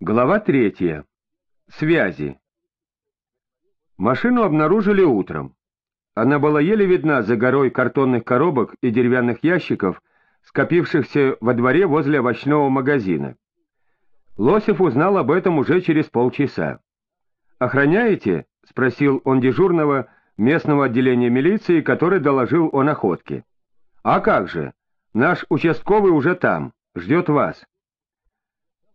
Глава третья. Связи. Машину обнаружили утром. Она была еле видна за горой картонных коробок и деревянных ящиков, скопившихся во дворе возле овощного магазина. Лосев узнал об этом уже через полчаса. «Охраняете?» — спросил он дежурного местного отделения милиции, который доложил о находке. «А как же? Наш участковый уже там, ждет вас».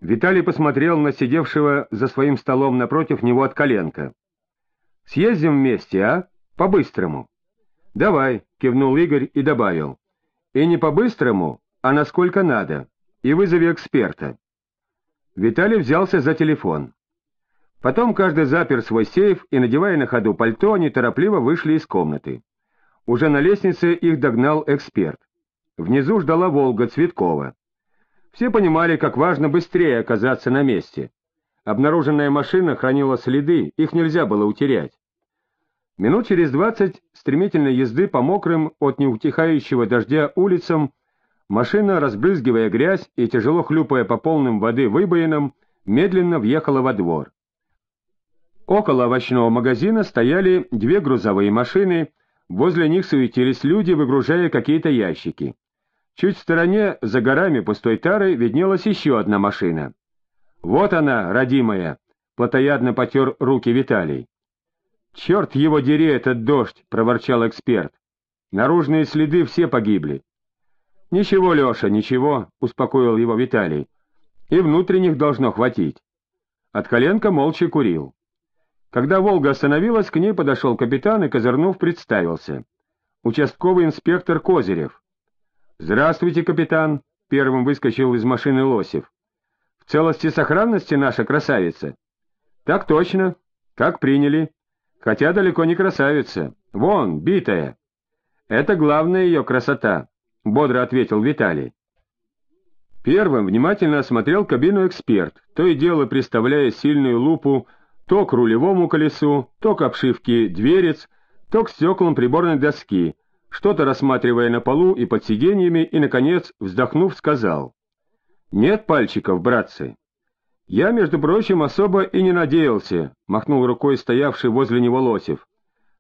Виталий посмотрел на сидевшего за своим столом напротив него от коленка. «Съездим вместе, а? По-быстрому». «Давай», — кивнул Игорь и добавил. «И не по-быстрому, а насколько надо. И вызови эксперта». Виталий взялся за телефон. Потом каждый запер свой сейф и, надевая на ходу пальто, они торопливо вышли из комнаты. Уже на лестнице их догнал эксперт. Внизу ждала «Волга» Цветкова. Все понимали, как важно быстрее оказаться на месте. Обнаруженная машина хранила следы, их нельзя было утерять. Минут через двадцать стремительной езды по мокрым от неутихающего дождя улицам машина, разбрызгивая грязь и тяжело хлюпая по полным воды выбоинам, медленно въехала во двор. Около овощного магазина стояли две грузовые машины, возле них суетились люди, выгружая какие-то ящики. Чуть в стороне, за горами пустой тары, виднелась еще одна машина. «Вот она, родимая!» — плотоядно потер руки Виталий. «Черт его дери, этот дождь!» — проворчал эксперт. «Наружные следы все погибли». «Ничего, Леша, ничего», — успокоил его Виталий. «И внутренних должно хватить». От коленка молча курил. Когда «Волга» остановилась, к ней подошел капитан и, козырнув, представился. Участковый инспектор Козырев. «Здравствуйте, капитан!» — первым выскочил из машины Лосев. «В целости сохранности наша красавица?» «Так точно. Как приняли. Хотя далеко не красавица. Вон, битая». «Это главная ее красота», — бодро ответил Виталий. Первым внимательно осмотрел кабину эксперт, то и дело приставляя сильную лупу то к рулевому колесу, то к обшивке дверец, то к стеклам приборной доски, что-то рассматривая на полу и под сиденьями, и, наконец, вздохнув, сказал. «Нет пальчиков, братцы». «Я, между прочим, особо и не надеялся», — махнул рукой стоявший возле него Лосев.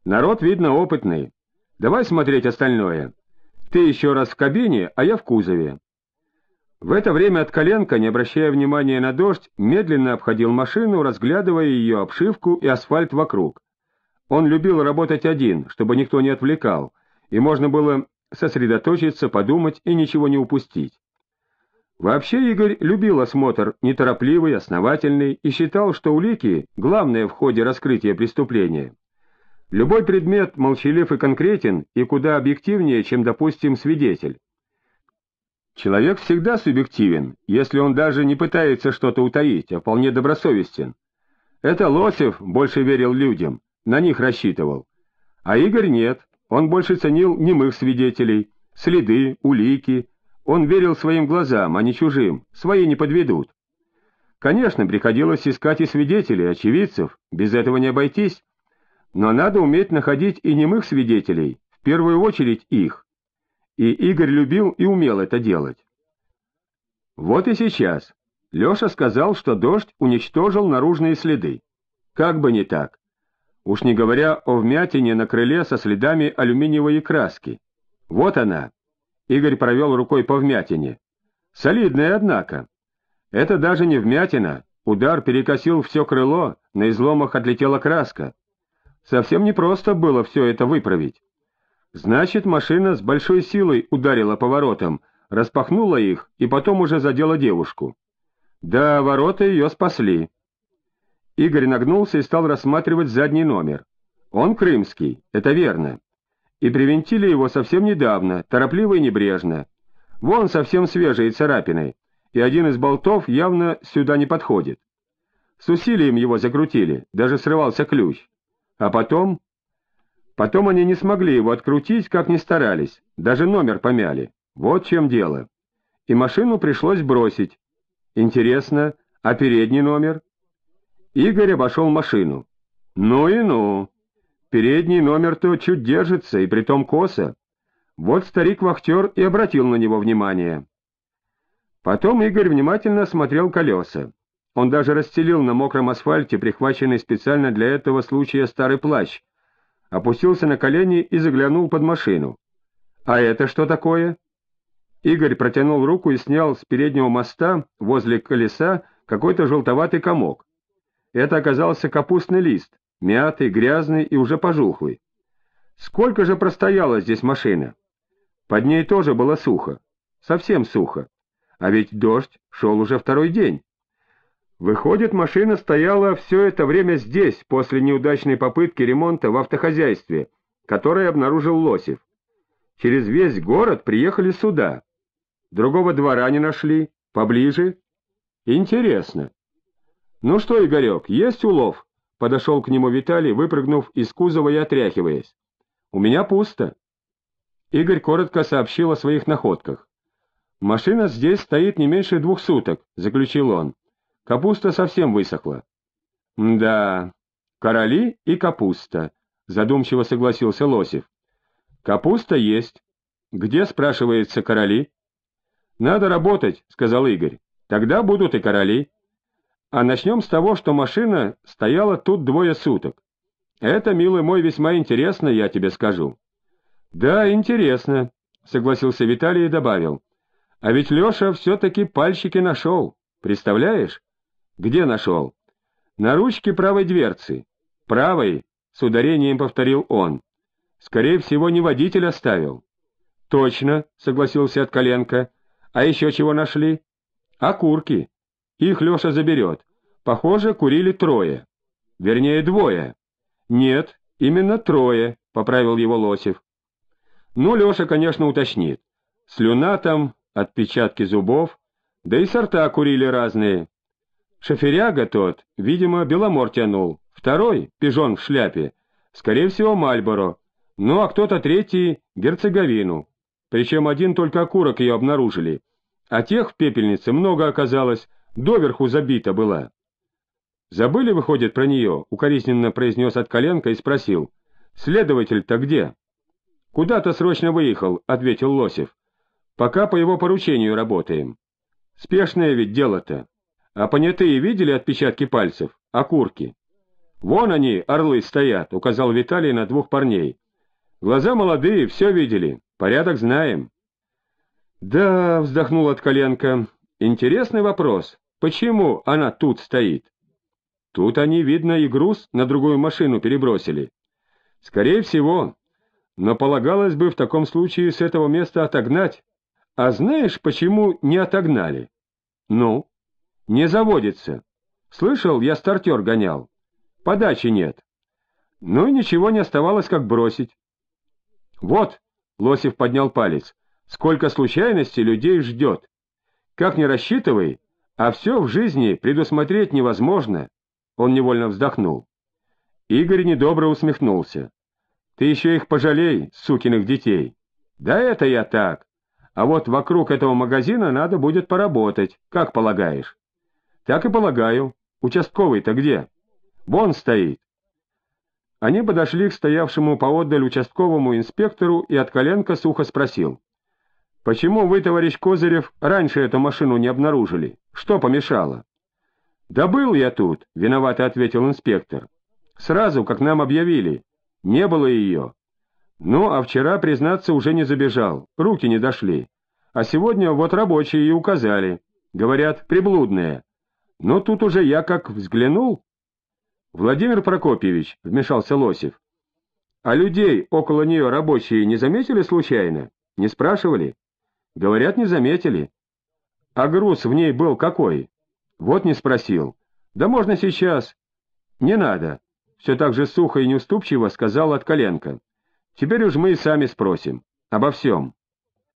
«Народ, видно, опытный. Давай смотреть остальное. Ты еще раз в кабине, а я в кузове». В это время от коленка, не обращая внимания на дождь, медленно обходил машину, разглядывая ее обшивку и асфальт вокруг. Он любил работать один, чтобы никто не отвлекал, и можно было сосредоточиться, подумать и ничего не упустить. Вообще Игорь любил осмотр неторопливый, основательный и считал, что улики — главное в ходе раскрытия преступления. Любой предмет молчалив и конкретен и куда объективнее, чем, допустим, свидетель. Человек всегда субъективен, если он даже не пытается что-то утаить, а вполне добросовестен. Это Лосев больше верил людям, на них рассчитывал. А Игорь нет, он больше ценил немых свидетелей, следы, улики. Он верил своим глазам, а не чужим, свои не подведут. Конечно, приходилось искать и свидетелей, очевидцев, без этого не обойтись. Но надо уметь находить и немых свидетелей, в первую очередь их. И Игорь любил и умел это делать. Вот и сейчас. Леша сказал, что дождь уничтожил наружные следы. Как бы не так. Уж не говоря о вмятине на крыле со следами алюминиевой краски. Вот она. Игорь провел рукой по вмятине. Солидная, однако. Это даже не вмятина. Удар перекосил все крыло, на изломах отлетела краска. Совсем непросто было все это выправить. Значит, машина с большой силой ударила по воротам, распахнула их и потом уже задела девушку. Да, ворота ее спасли. Игорь нагнулся и стал рассматривать задний номер. Он крымский, это верно. И привинтили его совсем недавно, торопливо и небрежно. Вон совсем свежие царапины, и один из болтов явно сюда не подходит. С усилием его закрутили, даже срывался ключ. А потом... Потом они не смогли его открутить, как ни старались, даже номер помяли. Вот чем дело. И машину пришлось бросить. Интересно, а передний номер? Игорь обошел машину. Ну и ну. Передний номер-то чуть держится, и притом косо. Вот старик-вахтер и обратил на него внимание. Потом Игорь внимательно осмотрел колеса. Он даже расстелил на мокром асфальте прихваченный специально для этого случая старый плащ, опустился на колени и заглянул под машину. «А это что такое?» Игорь протянул руку и снял с переднего моста возле колеса какой-то желтоватый комок. Это оказался капустный лист, мятый, грязный и уже пожухлый. Сколько же простояла здесь машина? Под ней тоже было сухо, совсем сухо, а ведь дождь шел уже второй день. Выходит, машина стояла все это время здесь, после неудачной попытки ремонта в автохозяйстве, который обнаружил Лосев. Через весь город приехали сюда. Другого двора не нашли, поближе. Интересно. Ну что, Игорек, есть улов? Подошел к нему Виталий, выпрыгнув из кузова и отряхиваясь. У меня пусто. Игорь коротко сообщил о своих находках. «Машина здесь стоит не меньше двух суток», — заключил он. «Капуста совсем высохла». «Да, короли и капуста», — задумчиво согласился Лосев. «Капуста есть. Где, спрашивается, короли?» «Надо работать», — сказал Игорь. «Тогда будут и короли». А начнем с того, что машина стояла тут двое суток. Это, милый мой, весьма интересно, я тебе скажу. Да, интересно, согласился Виталий и добавил. А ведь Леша все-таки пальчики нашел, представляешь? Где нашел? На ручке правой дверцы. Правой, с ударением повторил он. Скорее всего, не водитель оставил. Точно, согласился Откаленко. А еще чего нашли? Окурки. Их Леша заберет. Похоже, курили трое. Вернее, двое. Нет, именно трое, — поправил его Лосев. Ну, Леша, конечно, уточнит. Слюна там, отпечатки зубов, да и сорта курили разные. Шоферяга тот, видимо, Беломор тянул. Второй, пижон в шляпе, скорее всего, Мальборо. Ну, а кто-то третий — Герцеговину. Причем один только окурок ее обнаружили. А тех в пепельнице много оказалось, доверху забита была. «Забыли, выходит, про нее?» — укоризненно произнес от коленка и спросил. «Следователь-то где?» «Куда-то срочно выехал», — ответил Лосев. «Пока по его поручению работаем. Спешное ведь дело-то. А понятые видели отпечатки пальцев? Окурки?» «Вон они, орлы, стоят», — указал Виталий на двух парней. «Глаза молодые, все видели. Порядок знаем». «Да», — вздохнул от коленка, — «интересный вопрос. Почему она тут стоит? Тут они, видно, и груз на другую машину перебросили. Скорее всего. Но полагалось бы в таком случае с этого места отогнать. А знаешь, почему не отогнали? Ну? Не заводится. Слышал, я стартер гонял. Подачи нет. Ну и ничего не оставалось, как бросить. Вот, Лосев поднял палец, сколько случайностей людей ждет. Как не рассчитывай, а все в жизни предусмотреть невозможно. Он невольно вздохнул. Игорь недобро усмехнулся. Ты еще их пожалей, сукиных детей. Да это я так. А вот вокруг этого магазина надо будет поработать, как полагаешь? Так и полагаю. Участковый-то где? Вон стоит. Они подошли к стоявшему поотдаль участковому инспектору и от коленка сухо спросил. «Почему вы, товарищ Козырев, раньше эту машину не обнаружили? Что помешало?» «Да был я тут», — виновато ответил инспектор. «Сразу, как нам объявили. Не было ее. Ну, а вчера, признаться, уже не забежал, руки не дошли. А сегодня вот рабочие и указали. Говорят, приблудные. Но тут уже я как взглянул...» «Владимир Прокопьевич», — вмешался Лосев, — «а людей около нее рабочие не заметили случайно? Не спрашивали?» Говорят, не заметили. А груз в ней был какой? Вот не спросил. Да можно сейчас. Не надо. Все так же сухо и неуступчиво сказал от коленка. Теперь уж мы и сами спросим. Обо всем.